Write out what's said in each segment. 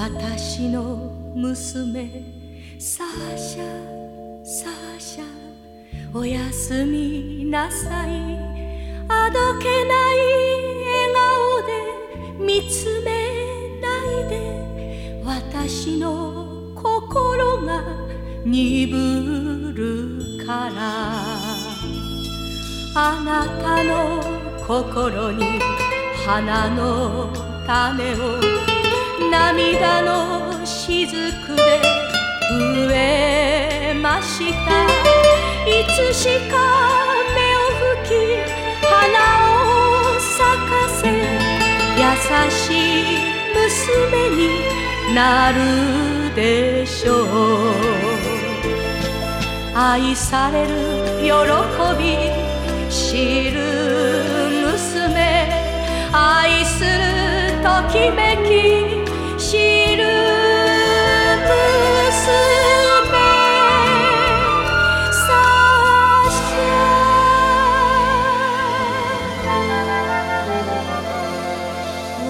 私の娘サーシャサーシャおやすみなさい。あどけない笑顔で見つめないで。私の心が鈍るから。あなたの心に花の種をいつしか目を吹き花を咲かせ優しい娘になるでしょう。愛される喜び知る娘愛するときめき。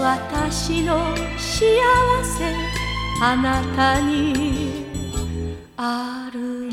私の幸せあなたにある